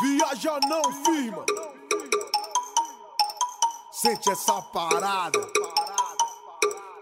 Viaja não, firma. Sente essa parada.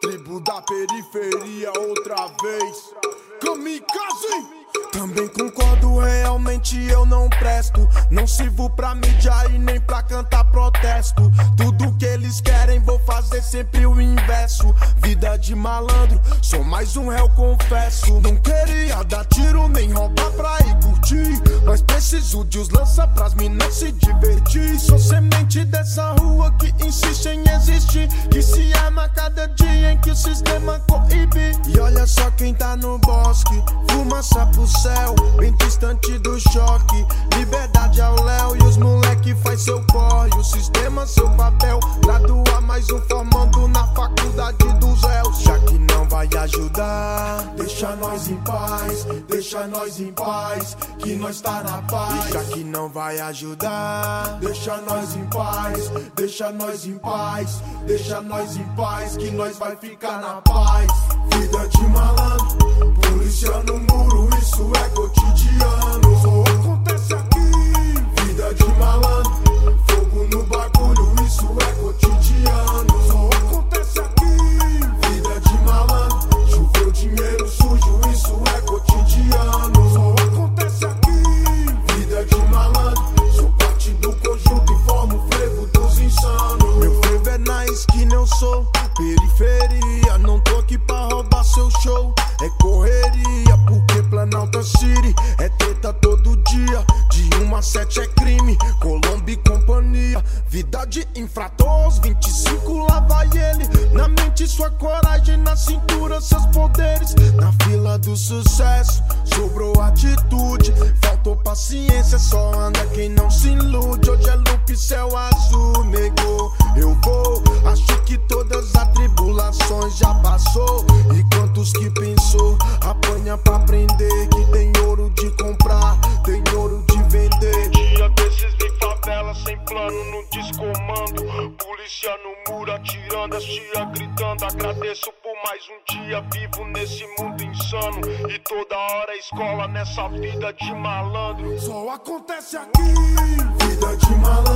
Tribo da periferia outra vez. Kamikaze! Também concordo, realmente eu não presto. Não sirvo pra mídia e nem pra cantar protesto. Tudo que eles querem, vou fazer sempre o inverso. Vida de malandro, sou mais um réu, confesso. Não queria dar tiro nem roubar pra ir curtir. Mas preciso de os lança pras minas se divertir. Sou semente dessa rua que insiste em existir. Que se ama cada dia em que o sistema coíbe. E olha só quem tá no bosque, fumaça pro céu, bem distante do mais um formando na faculdade dos réus. Já que não vai ajudar, deixa nós em paz, deixa nós em paz, que nós tá na paz. Já que não vai ajudar, deixa nós em paz, deixa nós em paz, deixa nós em paz, que nós vai ficar na paz. Vida de sou periferia. Não tô aqui pra roubar seu show. É correria, porque Planalto City é treta todo dia. De uma a sete é crime, Colombo e companhia. Vida de infrator, aos 25 lá vai ele. Na mente, sua coragem, na cintura, seus poderes. Na fila do sucesso, sobrou atitude. Faltou paciência, só anda quem não se ilude. Hoje é loop, céu azul, negou. Eu vou, acho que todas as tribulações já passou. E quantos que pensou, apanha pra aprender. Que tem ouro de comprar, tem ouro de vender. Dia desses vi favela sem plano no descomando. Polícia no muro atirando, as tia gritando. Agradeço por mais um dia vivo nesse mundo insano. E toda hora é escola nessa vida de malandro. Só acontece aqui. Vida de malandro,